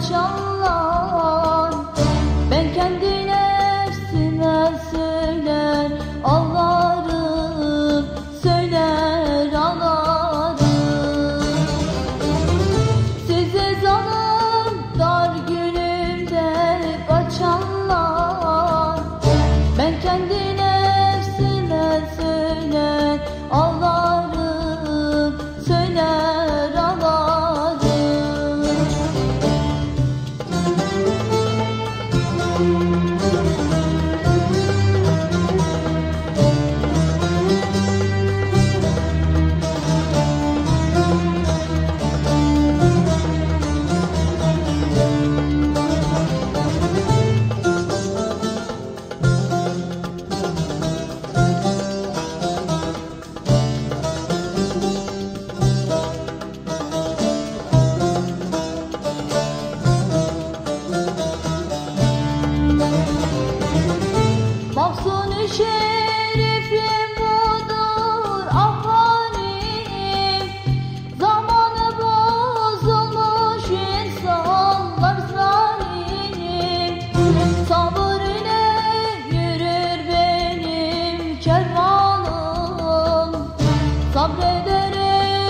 中。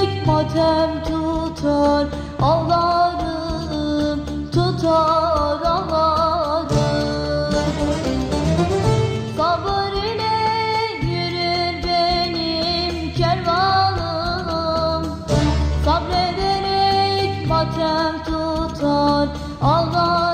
Tek matem tutar Ağlarım tutar ağlarım. Sabır ile yürür benim kervanım. Sabrederek matem tutar ağlarım